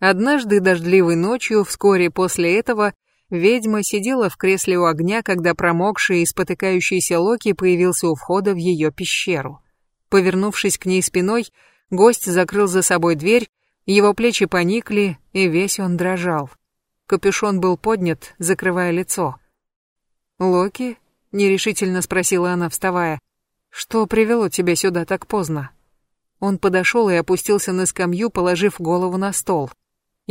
Однажды дождливой ночью, вскоре после этого, ведьма сидела в кресле у огня, когда промокший и спотыкающийся Локи появился у входа в ее пещеру. Повернувшись к ней спиной, гость закрыл за собой дверь, его плечи поникли, и весь он дрожал. Капюшон был поднят, закрывая лицо. «Локи?» — нерешительно спросила она, вставая. «Что привело тебя сюда так поздно?» Он подошел и опустился на скамью, положив голову на стол.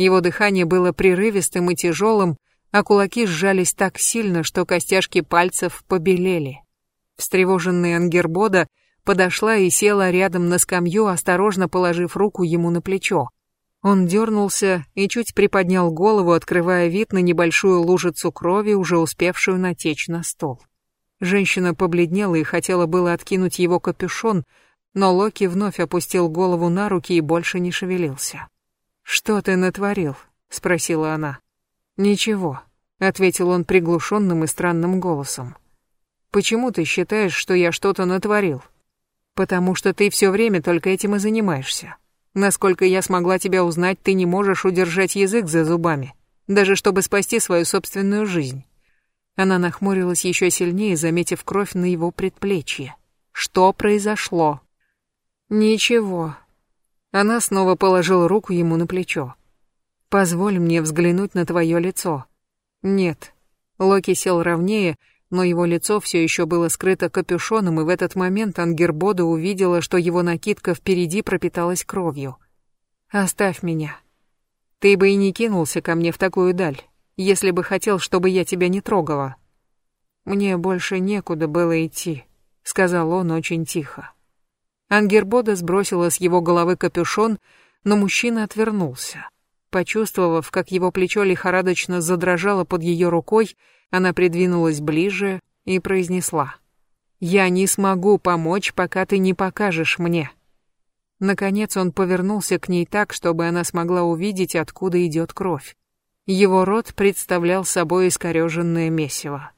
Его дыхание было прерывистым и тяжелым, а кулаки сжались так сильно, что костяшки пальцев побелели. Встревоженная Ангербода подошла и села рядом на скамью, осторожно положив руку ему на плечо. Он дернулся и чуть приподнял голову, открывая вид на небольшую лужицу крови, уже успевшую натечь на стол. Женщина побледнела и хотела было откинуть его капюшон, но Локи вновь опустил голову на руки и больше не шевелился. «Что ты натворил?» — спросила она. «Ничего», — ответил он приглушенным и странным голосом. «Почему ты считаешь, что я что-то натворил?» «Потому что ты все время только этим и занимаешься. Насколько я смогла тебя узнать, ты не можешь удержать язык за зубами, даже чтобы спасти свою собственную жизнь». Она нахмурилась еще сильнее, заметив кровь на его предплечье. «Что произошло?» «Ничего», она снова положила руку ему на плечо. «Позволь мне взглянуть на твое лицо». «Нет». Локи сел ровнее, но его лицо все еще было скрыто капюшоном, и в этот момент Ангербода увидела, что его накидка впереди пропиталась кровью. «Оставь меня. Ты бы и не кинулся ко мне в такую даль, если бы хотел, чтобы я тебя не трогала». «Мне больше некуда было идти», — сказал он очень тихо. Ангербода сбросила с его головы капюшон, но мужчина отвернулся. Почувствовав, как его плечо лихорадочно задрожало под ее рукой, она придвинулась ближе и произнесла. «Я не смогу помочь, пока ты не покажешь мне». Наконец он повернулся к ней так, чтобы она смогла увидеть, откуда идет кровь. Его рот представлял собой искореженное месиво.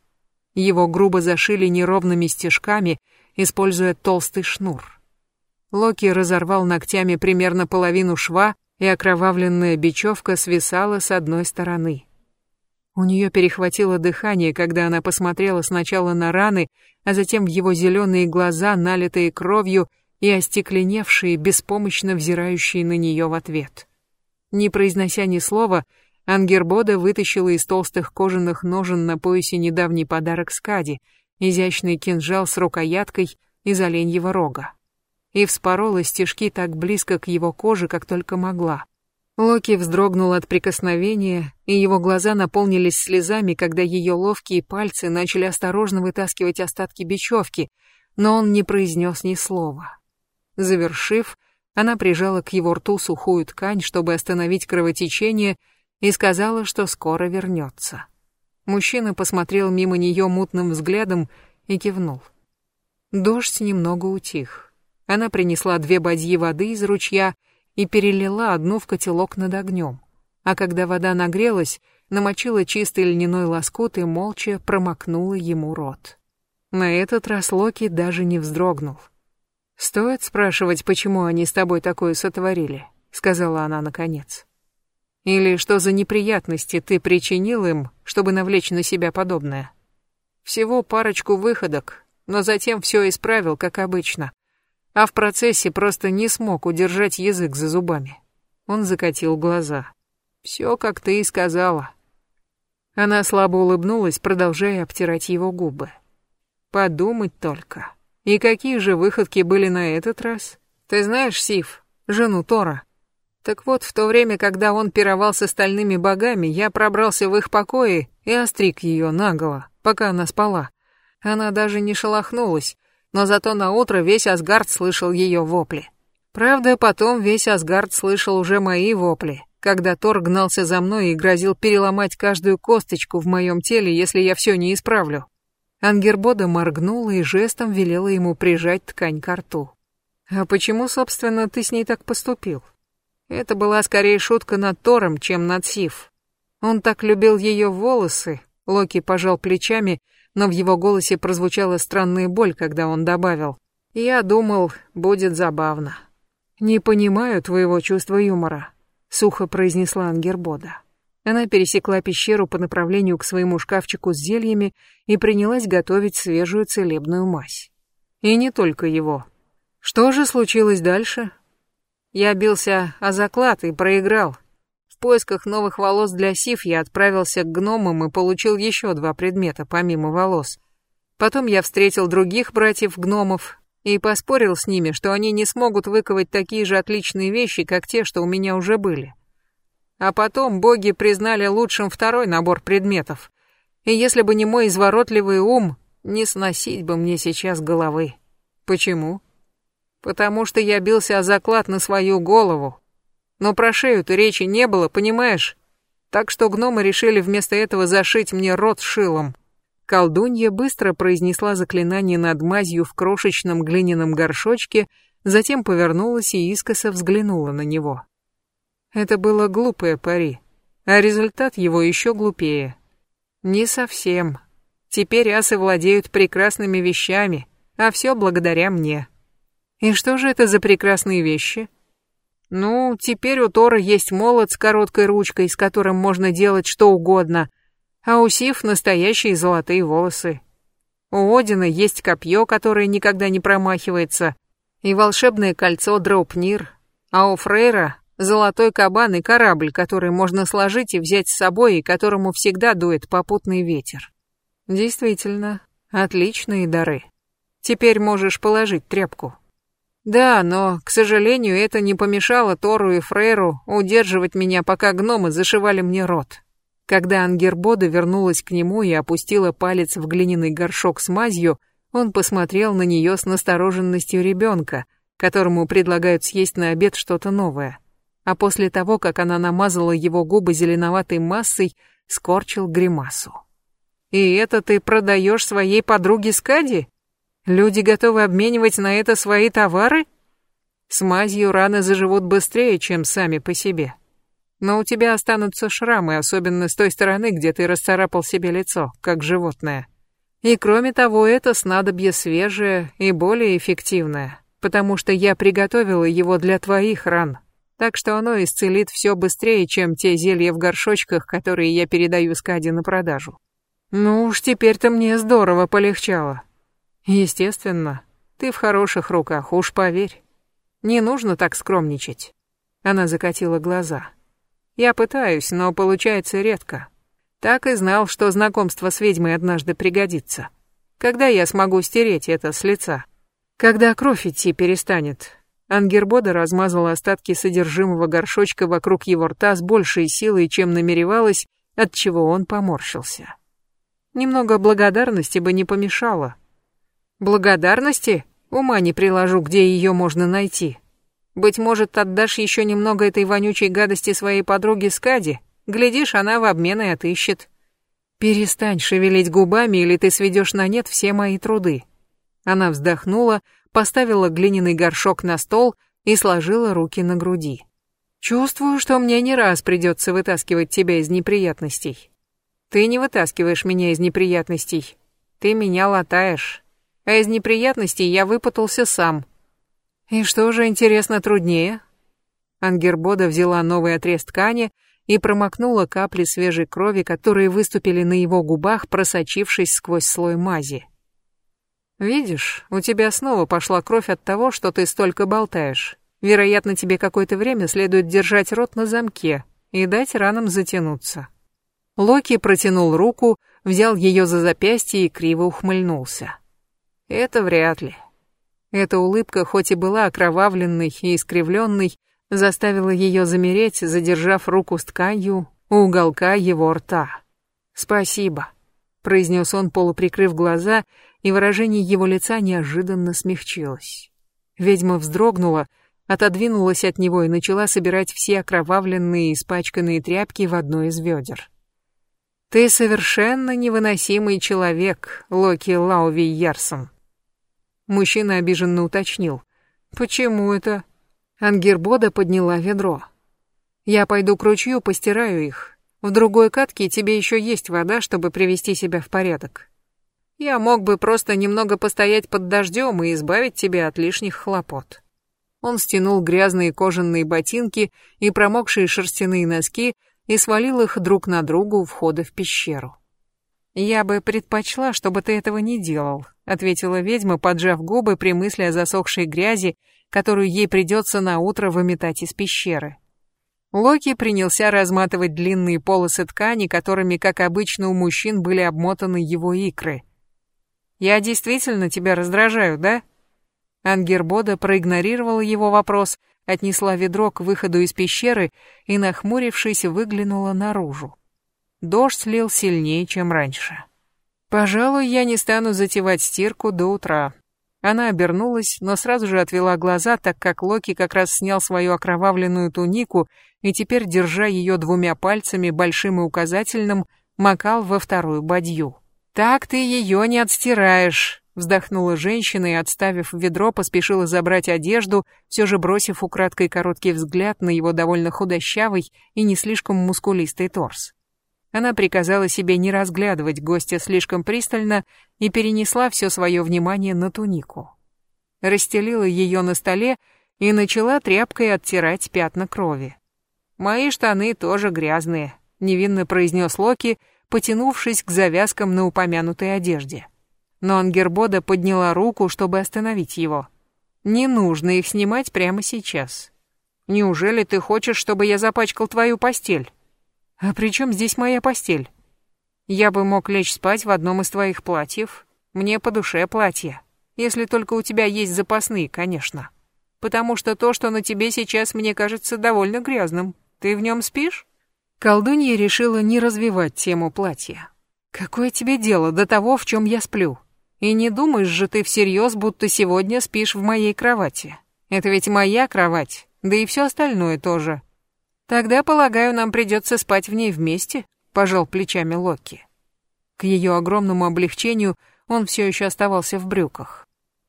Его грубо зашили неровными стежками, используя толстый шнур. Локи разорвал ногтями примерно половину шва, и окровавленная бечевка свисала с одной стороны. У нее перехватило дыхание, когда она посмотрела сначала на раны, а затем в его зеленые глаза, налитые кровью и остекленевшие, беспомощно взирающие на нее в ответ. Не произнося ни слова, Ангербода вытащила из толстых кожаных ножен на поясе недавний подарок Скади, изящный кинжал с рукояткой из оленьего рога и вспорола стежки так близко к его коже, как только могла. Локи вздрогнул от прикосновения, и его глаза наполнились слезами, когда ее ловкие пальцы начали осторожно вытаскивать остатки бечевки, но он не произнес ни слова. Завершив, она прижала к его рту сухую ткань, чтобы остановить кровотечение, и сказала, что скоро вернется. Мужчина посмотрел мимо нее мутным взглядом и кивнул. Дождь немного утих. Она принесла две бадьи воды из ручья и перелила одну в котелок над огнем. А когда вода нагрелась, намочила чистый льняной лоскут и молча промокнула ему рот. На этот раз Локи даже не вздрогнул. «Стоит спрашивать, почему они с тобой такое сотворили?» — сказала она наконец. «Или что за неприятности ты причинил им, чтобы навлечь на себя подобное?» «Всего парочку выходок, но затем все исправил, как обычно а в процессе просто не смог удержать язык за зубами. Он закатил глаза. «Все, как ты и сказала». Она слабо улыбнулась, продолжая обтирать его губы. «Подумать только. И какие же выходки были на этот раз? Ты знаешь Сив, жену Тора?» Так вот, в то время, когда он пировал с остальными богами, я пробрался в их покои и остриг ее наголо, пока она спала. Она даже не шелохнулась, но зато на утро весь Асгард слышал ее вопли. Правда, потом весь Асгард слышал уже мои вопли, когда Тор гнался за мной и грозил переломать каждую косточку в моем теле, если я все не исправлю. Ангербода моргнула и жестом велела ему прижать ткань к рту. «А почему, собственно, ты с ней так поступил?» Это была скорее шутка над Тором, чем над Сив. Он так любил ее волосы, Локи пожал плечами, но в его голосе прозвучала странная боль, когда он добавил. «Я думал, будет забавно». «Не понимаю твоего чувства юмора. сухо произнесла Ангербода. Она пересекла пещеру по направлению к своему шкафчику с зельями и принялась готовить свежую целебную мазь. И не только его. Что же случилось дальше? Я бился о заклад и проиграл. Поисках новых волос для Сив я отправился к гномам и получил еще два предмета, помимо волос. Потом я встретил других братьев-гномов и поспорил с ними, что они не смогут выковать такие же отличные вещи, как те, что у меня уже были. А потом боги признали лучшим второй набор предметов. И если бы не мой изворотливый ум, не сносить бы мне сейчас головы. Почему? Потому что я бился о заклад на свою голову. Но про шею-то речи не было, понимаешь? Так что гномы решили вместо этого зашить мне рот шилом. Колдунья быстро произнесла заклинание над мазью в крошечном глиняном горшочке, затем повернулась и искоса взглянула на него. Это было глупое пари, а результат его еще глупее. Не совсем. Теперь асы владеют прекрасными вещами, а все благодаря мне. И что же это за прекрасные вещи? Ну, теперь у Тора есть молот с короткой ручкой, с которым можно делать что угодно, а у Сив настоящие золотые волосы. У Одина есть копье, которое никогда не промахивается, и волшебное кольцо Драупнир, а у Фрейра Золотой кабан и корабль, который можно сложить и взять с собой, и которому всегда дует попутный ветер. Действительно, отличные дары. Теперь можешь положить тряпку. Да, но, к сожалению, это не помешало Тору и Фрейру удерживать меня, пока гномы зашивали мне рот. Когда Ангербода вернулась к нему и опустила палец в глиняный горшок с мазью, он посмотрел на нее с настороженностью ребенка, которому предлагают съесть на обед что-то новое а после того, как она намазала его губы зеленоватой массой, скорчил гримасу. «И это ты продаешь своей подруге Скади? Люди готовы обменивать на это свои товары? С мазью раны заживут быстрее, чем сами по себе. Но у тебя останутся шрамы, особенно с той стороны, где ты расцарапал себе лицо, как животное. И кроме того, это снадобье свежее и более эффективное, потому что я приготовила его для твоих ран, так что оно исцелит все быстрее, чем те зелья в горшочках, которые я передаю Скаде на продажу. Ну уж теперь-то мне здорово полегчало. Естественно, ты в хороших руках, уж поверь. Не нужно так скромничать. Она закатила глаза. Я пытаюсь, но получается редко. Так и знал, что знакомство с ведьмой однажды пригодится. Когда я смогу стереть это с лица? Когда кровь идти перестанет, Ангербода размазала остатки содержимого горшочка вокруг его рта с большей силой, чем намеревалась, отчего он поморщился. Немного благодарности бы не помешало. Благодарности? Ума не приложу, где ее можно найти. Быть может, отдашь еще немного этой вонючей гадости своей подруге Скади? Глядишь, она в обмен и отыщет. Перестань шевелить губами, или ты сведешь на нет все мои труды. Она вздохнула, поставила глиняный горшок на стол и сложила руки на груди. «Чувствую, что мне не раз придется вытаскивать тебя из неприятностей. Ты не вытаскиваешь меня из неприятностей, ты меня латаешь, а из неприятностей я выпутался сам. И что же, интересно, труднее?» Ангербода взяла новый отрез ткани и промокнула капли свежей крови, которые выступили на его губах, просочившись сквозь слой мази. Видишь, у тебя снова пошла кровь от того, что ты столько болтаешь. Вероятно, тебе какое-то время следует держать рот на замке и дать ранам затянуться. Локи протянул руку, взял ее за запястье и криво ухмыльнулся. Это вряд ли. Эта улыбка, хоть и была окровавленной и искривленной, заставила ее замереть, задержав руку с тканью у уголка его рта. «Спасибо», — произнес он, полуприкрыв глаза и выражение его лица неожиданно смягчилось. Ведьма вздрогнула, отодвинулась от него и начала собирать все окровавленные и испачканные тряпки в одно из ведер. «Ты совершенно невыносимый человек, Локи Лауви Ярсон». Мужчина обиженно уточнил. «Почему это?» Ангербода подняла ведро. «Я пойду к ручью, постираю их. В другой катке тебе еще есть вода, чтобы привести себя в порядок. Я мог бы просто немного постоять под дождем и избавить тебя от лишних хлопот. Он стянул грязные кожаные ботинки и промокшие шерстяные носки и свалил их друг на другу у входа в пещеру. «Я бы предпочла, чтобы ты этого не делал», — ответила ведьма, поджав губы при мысли о засохшей грязи, которую ей придется на утро выметать из пещеры. Локи принялся разматывать длинные полосы ткани, которыми, как обычно, у мужчин были обмотаны его икры. «Я действительно тебя раздражаю, да?» Ангербода проигнорировала его вопрос, отнесла ведро к выходу из пещеры и, нахмурившись, выглянула наружу. Дождь лил сильнее, чем раньше. «Пожалуй, я не стану затевать стирку до утра», она обернулась, но сразу же отвела глаза, так как Локи как раз снял свою окровавленную тунику и теперь, держа ее двумя пальцами, большим и указательным, макал во вторую бадью. «Так ты ее не отстираешь», — вздохнула женщина и, отставив ведро, поспешила забрать одежду, все же бросив украдкой короткий взгляд на его довольно худощавый и не слишком мускулистый торс. Она приказала себе не разглядывать гостя слишком пристально и перенесла все свое внимание на тунику. Расстелила ее на столе и начала тряпкой оттирать пятна крови. «Мои штаны тоже грязные», — невинно произнес Локи, потянувшись к завязкам на упомянутой одежде. Но Ангербода подняла руку, чтобы остановить его. «Не нужно их снимать прямо сейчас. Неужели ты хочешь, чтобы я запачкал твою постель?» «А при чем здесь моя постель?» «Я бы мог лечь спать в одном из твоих платьев. Мне по душе платье. Если только у тебя есть запасные, конечно. Потому что то, что на тебе сейчас, мне кажется довольно грязным. Ты в нем спишь?» Колдунья решила не развивать тему платья. «Какое тебе дело до того, в чем я сплю? И не думаешь же ты всерьез, будто сегодня спишь в моей кровати? Это ведь моя кровать, да и все остальное тоже. Тогда, полагаю, нам придется спать в ней вместе, пожал плечами Локи. К ее огромному облегчению он все еще оставался в брюках.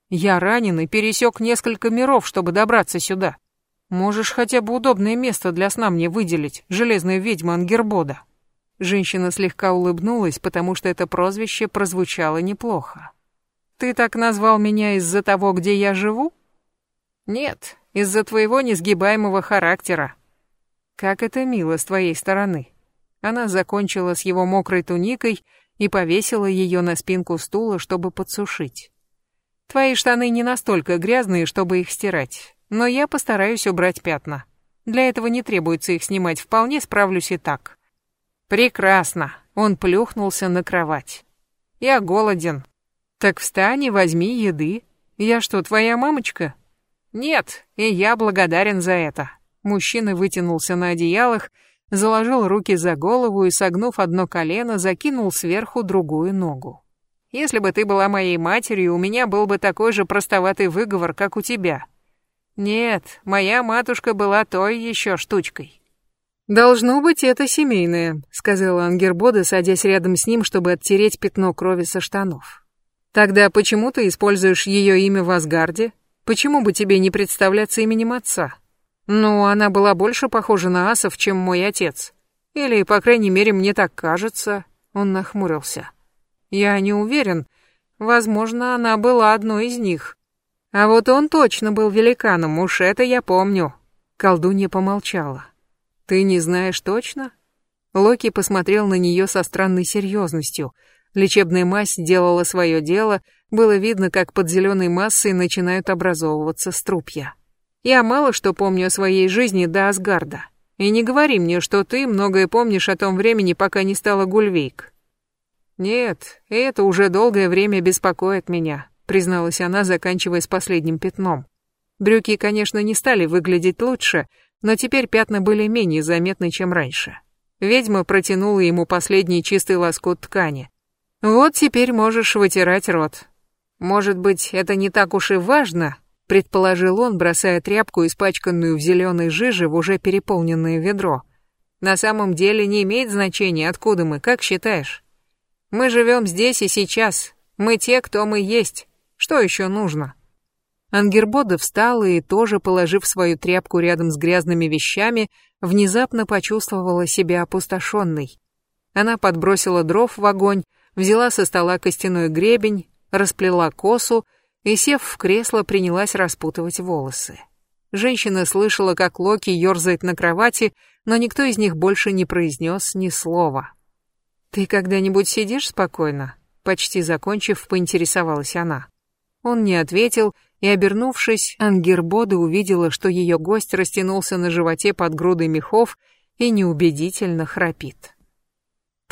Я ранен и пересек несколько миров, чтобы добраться сюда. Можешь хотя бы удобное место для сна мне выделить, железная ведьма Ангербода. Женщина слегка улыбнулась, потому что это прозвище прозвучало неплохо. Ты так назвал меня из-за того, где я живу? Нет, из-за твоего несгибаемого характера, как это мило с твоей стороны. Она закончила с его мокрой туникой и повесила ее на спинку стула, чтобы подсушить. Твои штаны не настолько грязные, чтобы их стирать, но я постараюсь убрать пятна. Для этого не требуется их снимать, вполне справлюсь и так. Прекрасно. Он плюхнулся на кровать. Я голоден. Так встань и возьми еды. Я что, твоя мамочка? Нет, и я благодарен за это. Мужчина вытянулся на одеялах, заложил руки за голову и, согнув одно колено, закинул сверху другую ногу. «Если бы ты была моей матерью, у меня был бы такой же простоватый выговор, как у тебя. Нет, моя матушка была той еще штучкой». «Должно быть, это семейное», — сказала Ангербода, садясь рядом с ним, чтобы оттереть пятно крови со штанов. «Тогда почему ты используешь ее имя в Асгарде? Почему бы тебе не представляться именем отца?» Ну, она была больше похожа на асов, чем мой отец. Или, по крайней мере, мне так кажется. Он нахмурился. Я не уверен. Возможно, она была одной из них. А вот он точно был великаном, уж это я помню. Колдунья помолчала. Ты не знаешь точно? Локи посмотрел на нее со странной серьезностью. Лечебная мазь делала свое дело, было видно, как под зеленой массой начинают образовываться струпья. Я мало что помню о своей жизни до Асгарда. И не говори мне, что ты многое помнишь о том времени, пока не стала Гульвейк. Нет, это уже долгое время беспокоит меня, призналась она, заканчивая с последним пятном. Брюки, конечно, не стали выглядеть лучше, но теперь пятна были менее заметны, чем раньше. Ведьма протянула ему последний чистый лоскут ткани. Вот теперь можешь вытирать рот. Может быть, это не так уж и важно, предположил он, бросая тряпку, испачканную в зеленой жиже, в уже переполненное ведро. На самом деле не имеет значения, откуда мы, как считаешь? Мы живем здесь и сейчас. Мы те, кто мы есть. Что еще нужно? Ангербода встала и, тоже положив свою тряпку рядом с грязными вещами, внезапно почувствовала себя опустошенной. Она подбросила дров в огонь, взяла со стола костяной гребень, расплела косу и, сев в кресло, принялась распутывать волосы. Женщина слышала, как Локи ерзает на кровати, но никто из них больше не произнес ни слова. «Ты когда-нибудь сидишь спокойно?» Почти закончив, поинтересовалась она. Он не ответил, и, обернувшись, Ангербода увидела, что ее гость растянулся на животе под грудой мехов и неубедительно храпит.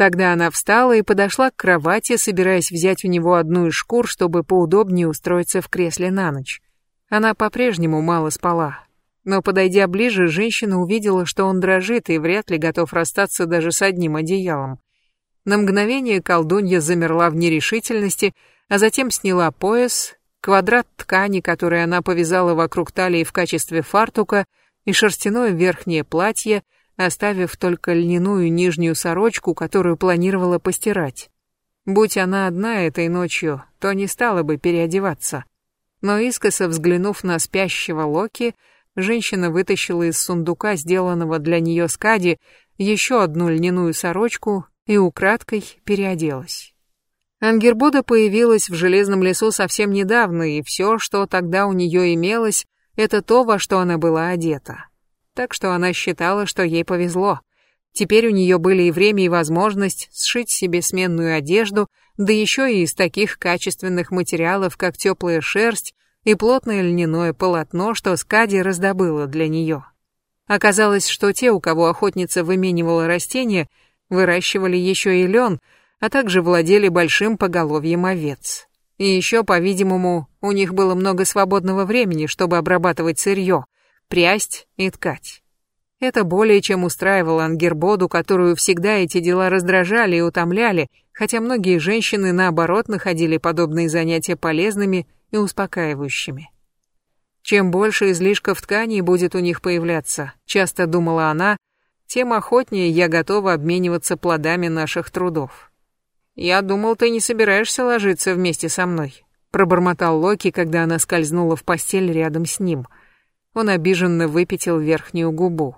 Тогда она встала и подошла к кровати, собираясь взять у него одну из шкур, чтобы поудобнее устроиться в кресле на ночь. Она по-прежнему мало спала. Но, подойдя ближе, женщина увидела, что он дрожит и вряд ли готов расстаться даже с одним одеялом. На мгновение колдунья замерла в нерешительности, а затем сняла пояс, квадрат ткани, который она повязала вокруг талии в качестве фартука, и шерстяное верхнее платье, оставив только льняную нижнюю сорочку, которую планировала постирать. Будь она одна этой ночью, то не стала бы переодеваться. Но искоса взглянув на спящего Локи, женщина вытащила из сундука, сделанного для нее скади, еще одну льняную сорочку и украдкой переоделась. Ангербода появилась в Железном лесу совсем недавно, и все, что тогда у нее имелось, это то, во что она была одета так что она считала, что ей повезло. Теперь у нее были и время, и возможность сшить себе сменную одежду, да еще и из таких качественных материалов, как теплая шерсть и плотное льняное полотно, что Скади раздобыла для нее. Оказалось, что те, у кого охотница выменивала растения, выращивали еще и лен, а также владели большим поголовьем овец. И еще, по-видимому, у них было много свободного времени, чтобы обрабатывать сырье, прясть и ткать. Это более чем устраивало Ангербоду, которую всегда эти дела раздражали и утомляли, хотя многие женщины, наоборот, находили подобные занятия полезными и успокаивающими. Чем больше излишков тканей будет у них появляться, часто думала она, тем охотнее я готова обмениваться плодами наших трудов. «Я думал, ты не собираешься ложиться вместе со мной», пробормотал Локи, когда она скользнула в постель рядом с ним – он обиженно выпятил верхнюю губу.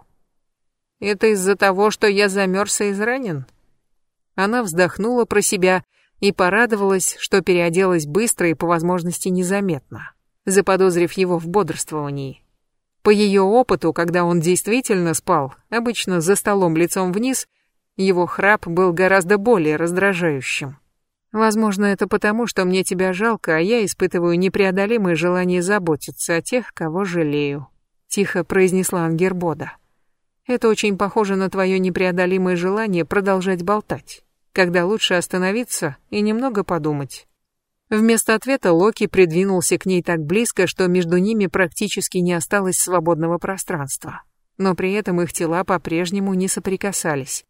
«Это из-за того, что я замерз и изранен?» Она вздохнула про себя и порадовалась, что переоделась быстро и по возможности незаметно, заподозрив его в бодрствовании. По ее опыту, когда он действительно спал, обычно за столом лицом вниз, его храп был гораздо более раздражающим. Возможно, это потому, что мне тебя жалко, а я испытываю непреодолимое желание заботиться о тех, кого жалею», — тихо произнесла Ангербода. «Это очень похоже на твое непреодолимое желание продолжать болтать, когда лучше остановиться и немного подумать». Вместо ответа Локи придвинулся к ней так близко, что между ними практически не осталось свободного пространства. Но при этом их тела по-прежнему не соприкасались.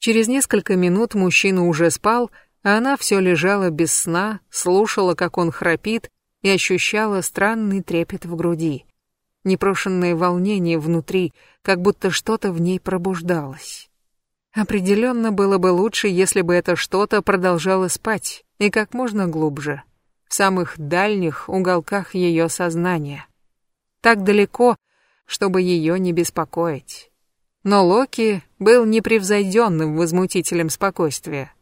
Через несколько минут мужчина уже спал, она все лежала без сна, слушала, как он храпит, и ощущала странный трепет в груди. Непрошенное волнение внутри, как будто что-то в ней пробуждалось. Определенно было бы лучше, если бы это что-то продолжало спать, и как можно глубже, в самых дальних уголках ее сознания. Так далеко, чтобы ее не беспокоить. Но Локи был непревзойденным возмутителем спокойствия.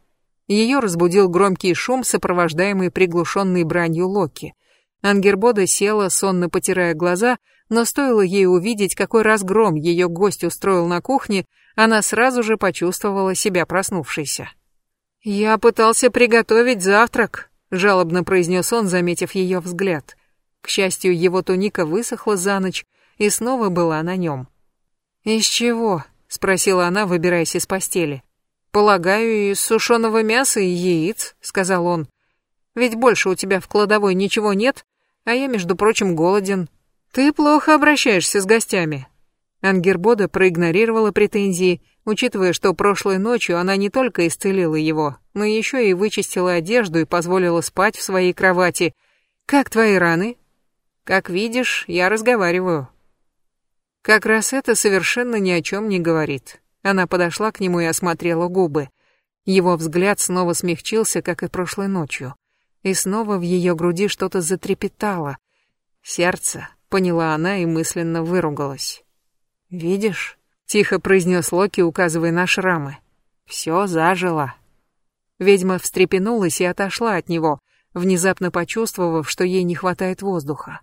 Ее разбудил громкий шум, сопровождаемый приглушенной бранью Локи. Ангербода села, сонно потирая глаза, но стоило ей увидеть, какой разгром ее гость устроил на кухне, она сразу же почувствовала себя проснувшейся. «Я пытался приготовить завтрак», — жалобно произнес он, заметив ее взгляд. К счастью, его туника высохла за ночь и снова была на нем. «Из чего?» — спросила она, выбираясь из постели. «Полагаю, из сушеного мяса и яиц», — сказал он. «Ведь больше у тебя в кладовой ничего нет, а я, между прочим, голоден. Ты плохо обращаешься с гостями». Ангербода проигнорировала претензии, учитывая, что прошлой ночью она не только исцелила его, но еще и вычистила одежду и позволила спать в своей кровати. «Как твои раны?» «Как видишь, я разговариваю». Как раз это совершенно ни о чем не говорит. Она подошла к нему и осмотрела губы. Его взгляд снова смягчился, как и прошлой ночью. И снова в ее груди что-то затрепетало. Сердце, поняла она и мысленно выругалась. «Видишь?» — тихо произнес Локи, указывая на шрамы. «Все зажило». Ведьма встрепенулась и отошла от него, внезапно почувствовав, что ей не хватает воздуха.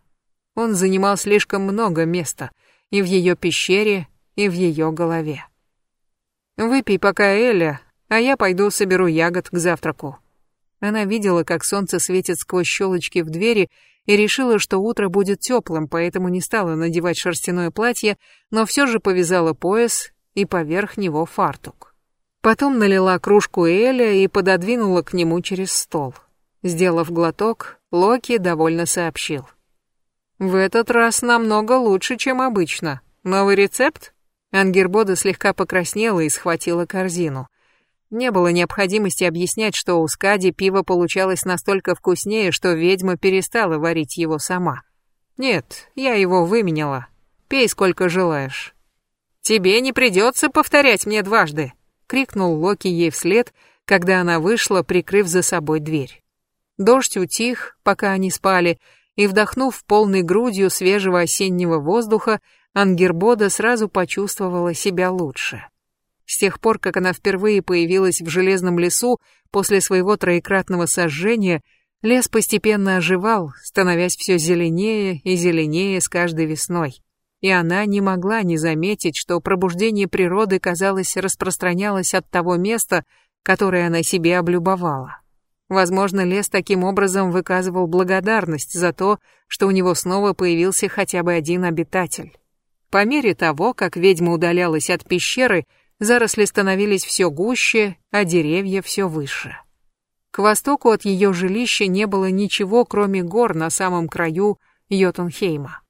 Он занимал слишком много места — и в ее пещере, и в ее голове. «Выпей пока Эля, а я пойду соберу ягод к завтраку». Она видела, как солнце светит сквозь щелочки в двери, и решила, что утро будет теплым, поэтому не стала надевать шерстяное платье, но все же повязала пояс и поверх него фартук. Потом налила кружку Эля и пододвинула к нему через стол. Сделав глоток, Локи довольно сообщил. «В этот раз намного лучше, чем обычно. Новый рецепт?» Ангербода слегка покраснела и схватила корзину. Не было необходимости объяснять, что у Скади пиво получалось настолько вкуснее, что ведьма перестала варить его сама. Нет, я его выменяла. Пей сколько желаешь. Тебе не придется повторять мне дважды, крикнул Локи ей вслед, когда она вышла, прикрыв за собой дверь. Дождь утих, пока они спали, и вдохнув полной грудью свежего осеннего воздуха, Ангербода сразу почувствовала себя лучше. С тех пор, как она впервые появилась в Железном лесу после своего троекратного сожжения, лес постепенно оживал, становясь все зеленее и зеленее с каждой весной. И она не могла не заметить, что пробуждение природы, казалось, распространялось от того места, которое она себе облюбовала. Возможно, лес таким образом выказывал благодарность за то, что у него снова появился хотя бы один обитатель. По мере того, как ведьма удалялась от пещеры, заросли становились все гуще, а деревья все выше. К востоку от ее жилища не было ничего, кроме гор на самом краю Йотунхейма.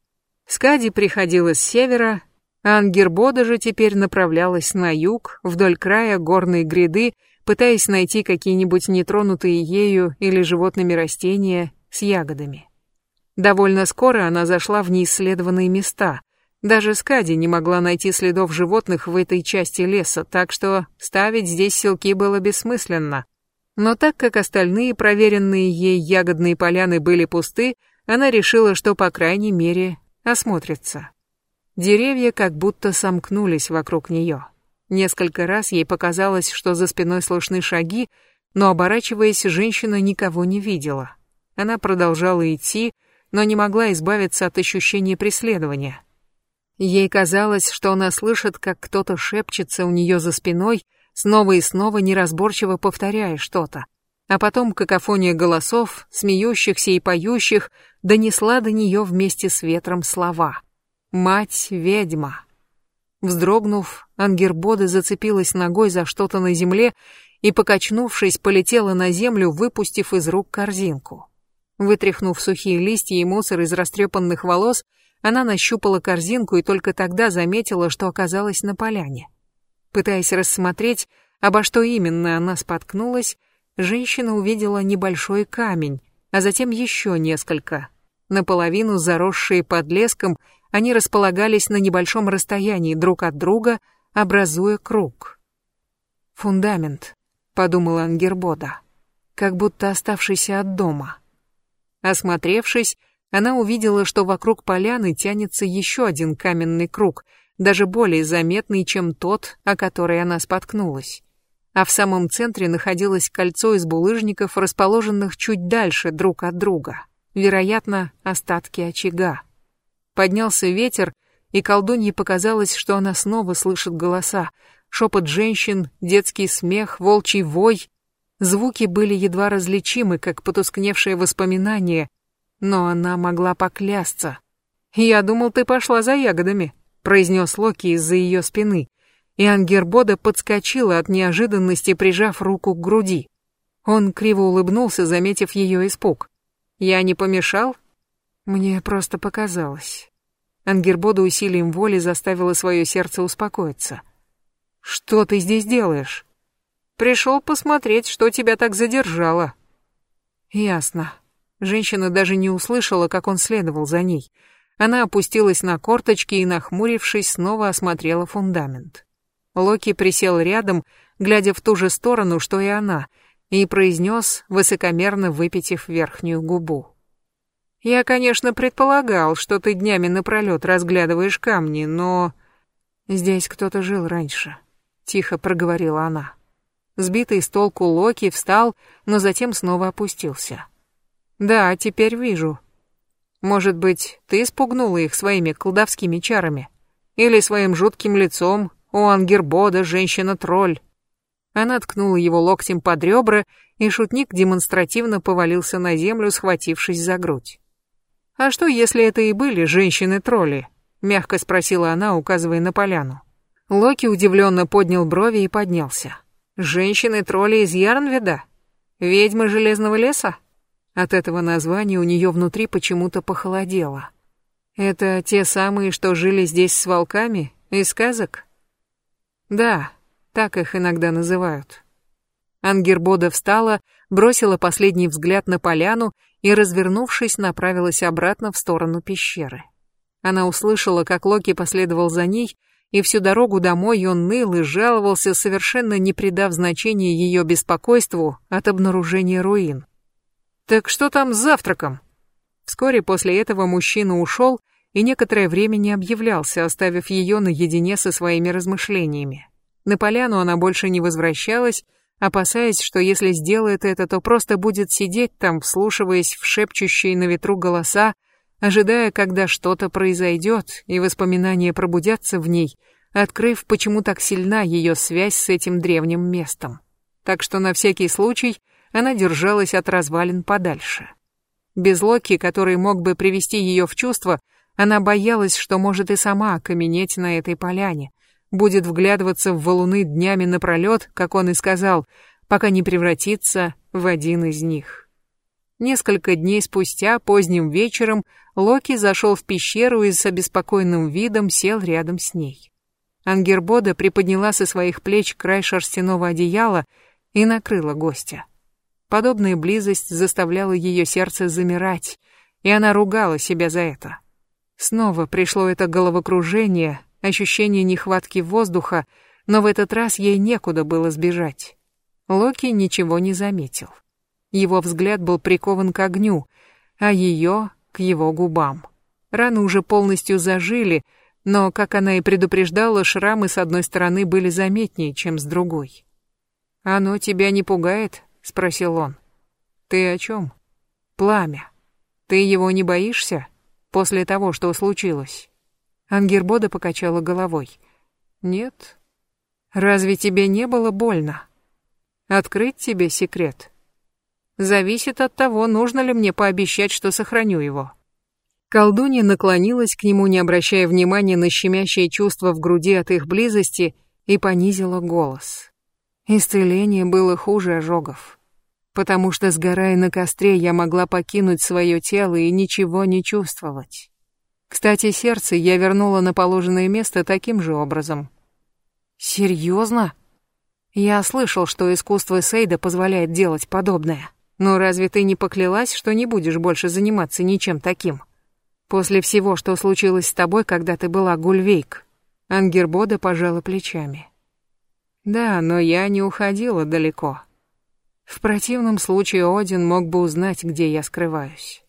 Скади приходила с севера, а Ангербода же теперь направлялась на юг, вдоль края горной гряды, пытаясь найти какие-нибудь нетронутые ею или животными растения с ягодами. Довольно скоро она зашла в неисследованные места — даже Скади не могла найти следов животных в этой части леса, так что ставить здесь селки было бессмысленно. Но так как остальные проверенные ей ягодные поляны были пусты, она решила, что, по крайней мере, осмотрится. Деревья как будто сомкнулись вокруг нее. Несколько раз ей показалось, что за спиной слышны шаги, но, оборачиваясь, женщина никого не видела. Она продолжала идти, но не могла избавиться от ощущения преследования. Ей казалось, что она слышит, как кто-то шепчется у нее за спиной, снова и снова неразборчиво повторяя что-то. А потом какофония голосов, смеющихся и поющих, донесла до нее вместе с ветром слова. «Мать-ведьма». Вздрогнув, Ангербода зацепилась ногой за что-то на земле и, покачнувшись, полетела на землю, выпустив из рук корзинку. Вытряхнув сухие листья и мусор из растрепанных волос, она нащупала корзинку и только тогда заметила, что оказалась на поляне. Пытаясь рассмотреть, обо что именно она споткнулась, женщина увидела небольшой камень, а затем еще несколько. Наполовину заросшие подлеском, они располагались на небольшом расстоянии друг от друга, образуя круг. «Фундамент», — подумала Ангербода, как будто оставшийся от дома. Осмотревшись, она увидела, что вокруг поляны тянется еще один каменный круг, даже более заметный, чем тот, о который она споткнулась. А в самом центре находилось кольцо из булыжников, расположенных чуть дальше друг от друга. Вероятно, остатки очага. Поднялся ветер, и колдунье показалось, что она снова слышит голоса. Шепот женщин, детский смех, волчий вой. Звуки были едва различимы, как потускневшее воспоминание, но она могла поклясться. «Я думал, ты пошла за ягодами», — произнес Локи из-за ее спины, и Ангербода подскочила от неожиданности, прижав руку к груди. Он криво улыбнулся, заметив ее испуг. «Я не помешал?» «Мне просто показалось». Ангербода усилием воли заставила свое сердце успокоиться. «Что ты здесь делаешь?» «Пришел посмотреть, что тебя так задержало». «Ясно», Женщина даже не услышала, как он следовал за ней. Она опустилась на корточки и, нахмурившись, снова осмотрела фундамент. Локи присел рядом, глядя в ту же сторону, что и она, и произнес, высокомерно выпитив верхнюю губу. «Я, конечно, предполагал, что ты днями напролет разглядываешь камни, но...» «Здесь кто-то жил раньше», — тихо проговорила она. Сбитый с толку Локи встал, но затем снова опустился. Да, теперь вижу. Может быть, ты спугнула их своими колдовскими чарами? Или своим жутким лицом, о, Ангербода, женщина-тролль. Она ткнула его локтем под ребра, и шутник демонстративно повалился на землю, схватившись за грудь. «А что, если это и были женщины-тролли?» — мягко спросила она, указывая на поляну. Локи удивленно поднял брови и поднялся. «Женщины-тролли из Ярнведа? Ведьмы Железного леса?» От этого названия у нее внутри почему-то похолодело. «Это те самые, что жили здесь с волками? Из сказок?» «Да, так их иногда называют». Ангербода встала, бросила последний взгляд на поляну и, развернувшись, направилась обратно в сторону пещеры. Она услышала, как Локи последовал за ней, и всю дорогу домой он ныл и жаловался, совершенно не придав значения ее беспокойству от обнаружения руин. «Так что там с завтраком?» Вскоре после этого мужчина ушел и некоторое время не объявлялся, оставив ее наедине со своими размышлениями. На поляну она больше не возвращалась, опасаясь, что если сделает это, то просто будет сидеть там, вслушиваясь в шепчущие на ветру голоса, ожидая, когда что-то произойдет, и воспоминания пробудятся в ней, открыв, почему так сильна ее связь с этим древним местом. Так что на всякий случай она держалась от развалин подальше. Без Локи, который мог бы привести ее в чувство, она боялась, что может и сама окаменеть на этой поляне, будет вглядываться в валуны днями напролет, как он и сказал, пока не превратится в один из них. Несколько дней спустя, поздним вечером, Локи зашел в пещеру и с обеспокоенным видом сел рядом с ней. Ангербода приподняла со своих плеч край шерстяного одеяла и накрыла гостя. Подобная близость заставляла ее сердце замирать, и она ругала себя за это. Снова пришло это головокружение, ощущение нехватки воздуха, но в этот раз ей некуда было сбежать. Локи ничего не заметил. Его взгляд был прикован к огню, а ее — к его губам. Раны уже полностью зажили, но, как она и предупреждала, шрамы с одной стороны были заметнее, чем с другой. «Оно тебя не пугает?» — спросил он. «Ты о чем?» «Пламя. Ты его не боишься? После того, что случилось?» Ангербода покачала головой. «Нет. Разве тебе не было больно? Открыть тебе секрет? Зависит от того, нужно ли мне пообещать, что сохраню его». Колдунья наклонилась к нему, не обращая внимания на щемящее чувство в груди от их близости, и понизила голос. Исцеление было хуже ожогов. Потому что, сгорая на костре, я могла покинуть свое тело и ничего не чувствовать. Кстати, сердце я вернула на положенное место таким же образом. Серьезно? Я слышал, что искусство Сейда позволяет делать подобное. Но разве ты не поклялась, что не будешь больше заниматься ничем таким? После всего, что случилось с тобой, когда ты была Гульвейк, Ангербода пожала плечами. Да, но я не уходила далеко. В противном случае Один мог бы узнать, где я скрываюсь.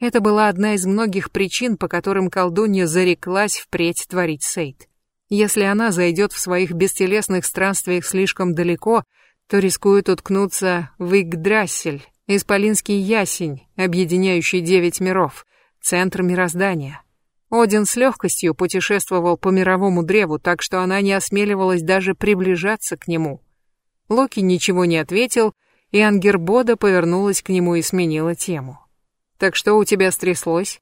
Это была одна из многих причин, по которым колдунья зареклась впредь творить Сейд. Если она зайдет в своих бестелесных странствиях слишком далеко, то рискует уткнуться в Игдрассель, исполинский ясень, объединяющий девять миров, центр мироздания. Один с легкостью путешествовал по мировому древу, так что она не осмеливалась даже приближаться к нему. Локи ничего не ответил, и Ангербода повернулась к нему и сменила тему. «Так что у тебя стряслось?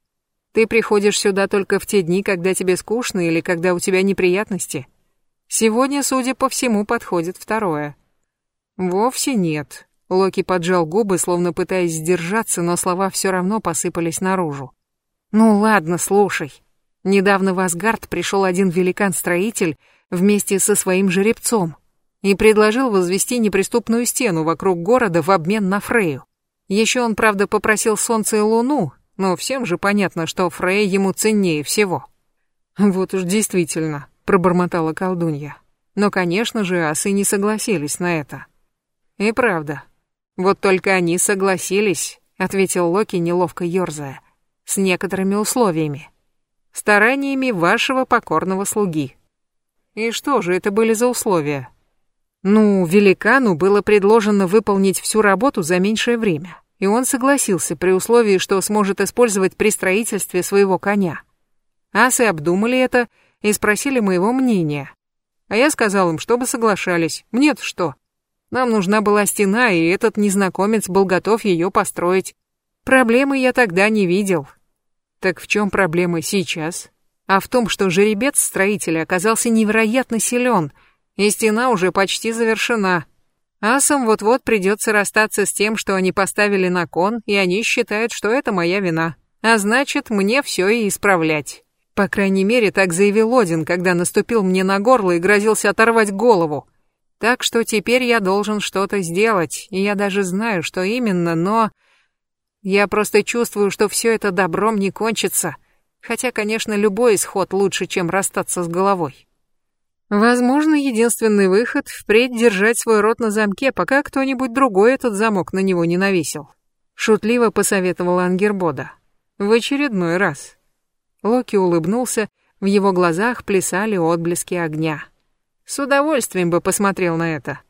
Ты приходишь сюда только в те дни, когда тебе скучно или когда у тебя неприятности? Сегодня, судя по всему, подходит второе». «Вовсе нет», — Локи поджал губы, словно пытаясь сдержаться, но слова все равно посыпались наружу. Ну ладно, слушай. Недавно в Асгард пришел один великан-строитель вместе со своим жеребцом и предложил возвести неприступную стену вокруг города в обмен на Фрею. Еще он, правда, попросил солнце и луну, но всем же понятно, что Фрея ему ценнее всего. Вот уж действительно, пробормотала колдунья. Но, конечно же, асы не согласились на это. И правда. Вот только они согласились, ответил Локи, неловко ерзая с некоторыми условиями. Стараниями вашего покорного слуги. И что же это были за условия? Ну, великану было предложено выполнить всю работу за меньшее время, и он согласился при условии, что сможет использовать при строительстве своего коня. Асы обдумали это и спросили моего мнения. А я сказал им, чтобы соглашались. Мне-то что? Нам нужна была стена, и этот незнакомец был готов ее построить. Проблемы я тогда не видел. Так в чем проблема сейчас? А в том, что жеребец строителя оказался невероятно силен, и стена уже почти завершена. Асам вот-вот придется расстаться с тем, что они поставили на кон, и они считают, что это моя вина. А значит, мне все и исправлять. По крайней мере, так заявил Один, когда наступил мне на горло и грозился оторвать голову. Так что теперь я должен что-то сделать, и я даже знаю, что именно, но... Я просто чувствую, что все это добром не кончится. Хотя, конечно, любой исход лучше, чем расстаться с головой. Возможно, единственный выход — впредь держать свой рот на замке, пока кто-нибудь другой этот замок на него не навесил. Шутливо посоветовал Ангербода. В очередной раз. Локи улыбнулся, в его глазах плясали отблески огня. С удовольствием бы посмотрел на это.